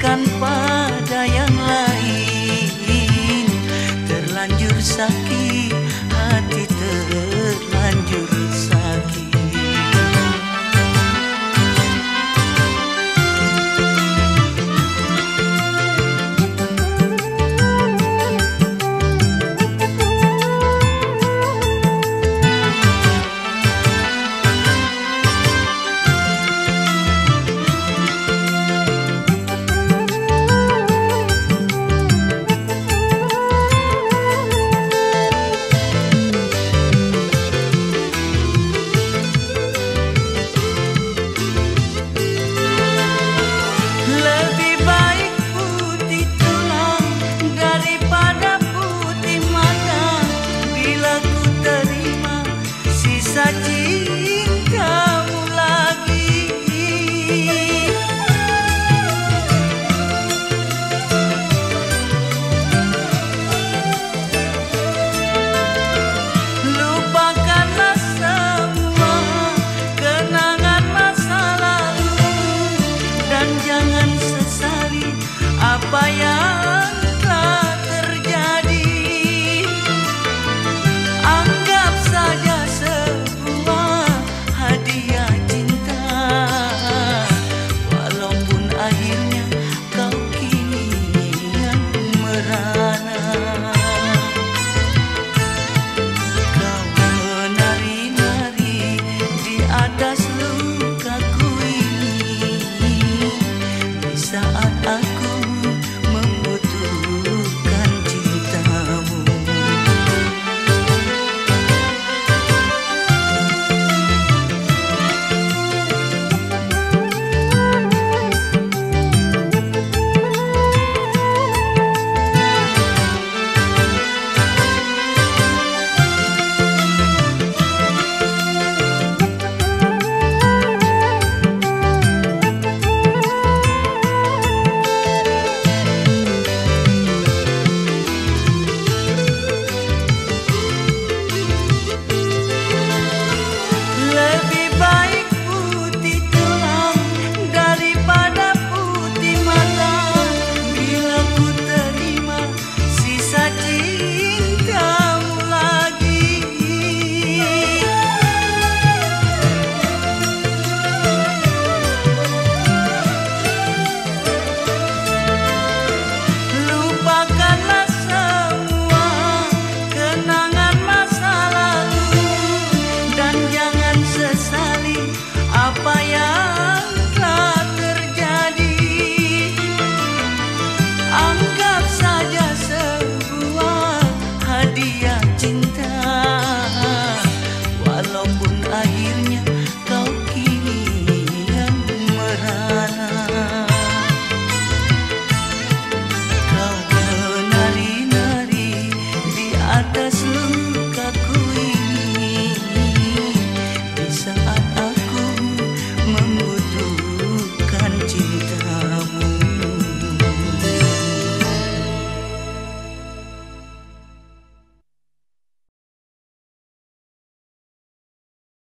berikan pada